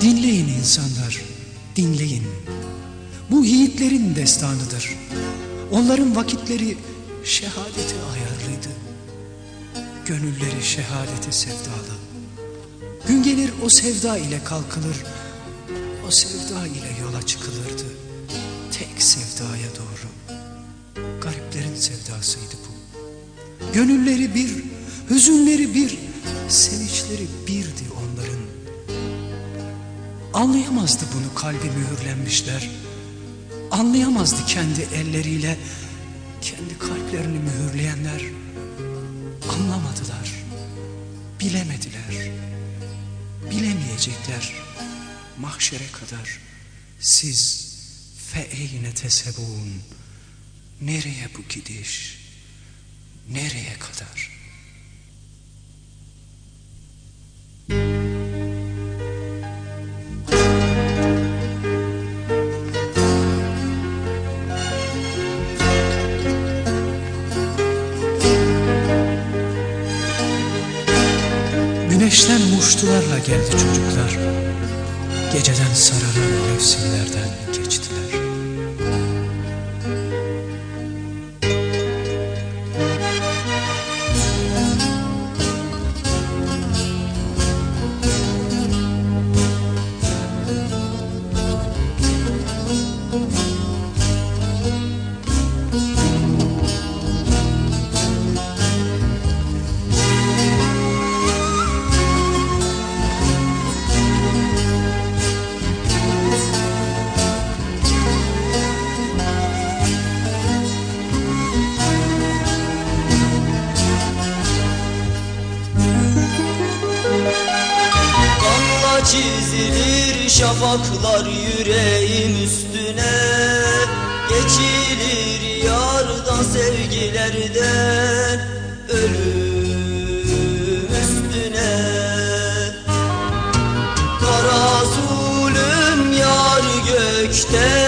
Dinleyin insanlar, dinleyin. Bu yiğitlerin destanıdır. Onların vakitleri şehadete ayarlıydı. Gönülleri şehadete sevdalı. Gün gelir o sevda ile kalkılır, o sevda ile yola çıkılırdı. Tek sevdaya doğru. Gariplerin sevdasıydı bu. Gönülleri bir, hüzünleri bir, sevinçleri birdi onların. Anlayamazdı bunu kalbi mühürlenmişler. Anlayamazdı kendi elleriyle, kendi kalplerini mühürleyenler. Anlamadılar, bilemediler, bilemeyecekler mahşere kadar. Siz fe eyne tesebun, nereye bu gidiş, nereye kadar?'' Güneşten muştularla geldi çocuklar. Geceden sararan mevsimlerden geçtiler. Şafaklar yüreğim üstüne. Geçilir yardan sevgilerden ölüm üstüne. Kara zulüm yar gökten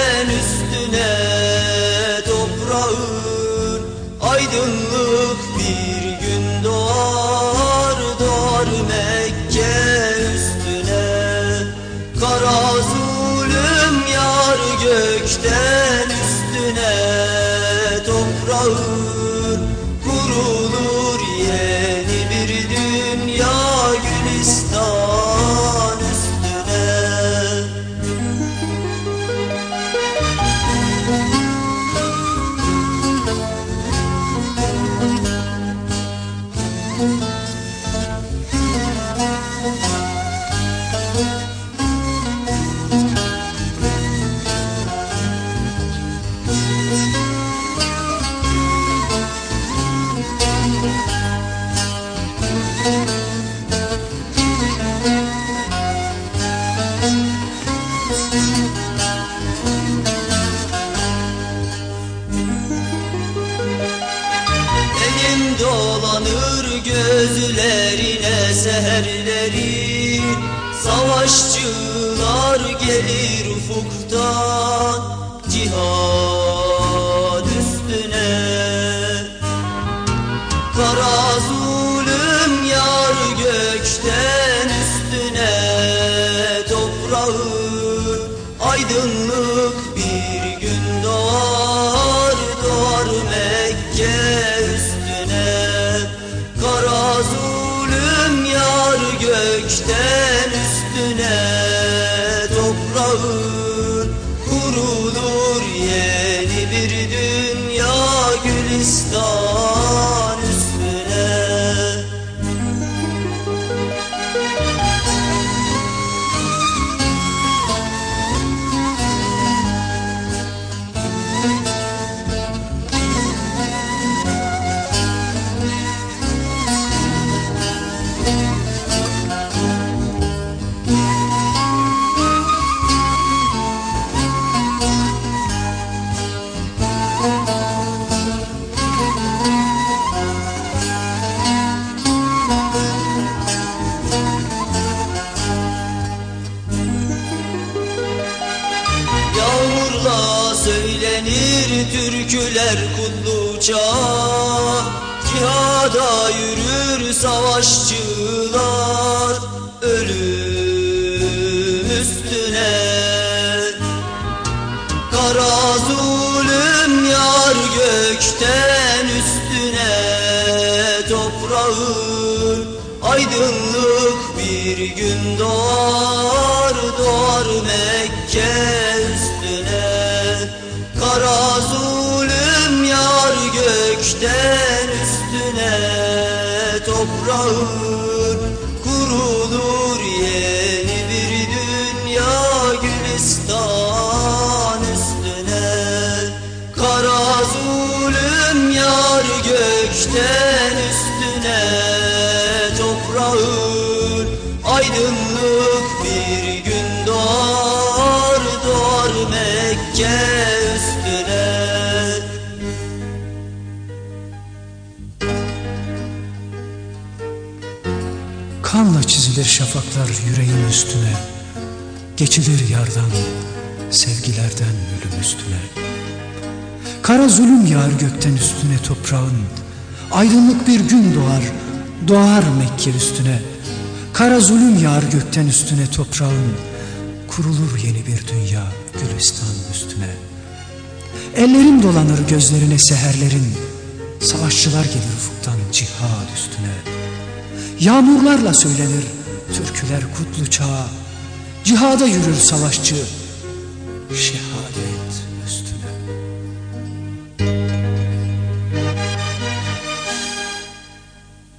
dolanır gözlerine seherleri. Savaşçılar gelir ufuktan Cihad üstüne. Kara zulüm yar gökten üstüne. Toprağı aydınlık gökten üstüne Toprağın Zamanla söylenir türküler kutluca Cihada yürür savaşçılar Ölüm üstüne. Kara zulüm yar gökten üstüne. Toprağın aydınlığı Toprağın kurulur yeni bir dünya gülistan üstüne. Kara zulüm yar gökten Kanla çizilir şafaklar yüreğin üstüne. Geçilir yardan, sevgilerden ölüm üstüne. Kara zulüm yağar gökten üstüne toprağın. Aydınlık bir gün doğar, doğar Mekke üstüne. Kara zulüm yağar gökten üstüne toprağın. Kurulur yeni bir dünya gülistan üstüne. Ellerim dolanır gözlerine seherlerin. Savaşçılar gelir ufuktan cihad üstüne Yağmurlarla söylenir türküler kutlu çağa Cihada yürür savaşçı Şehadet